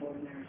Ordinary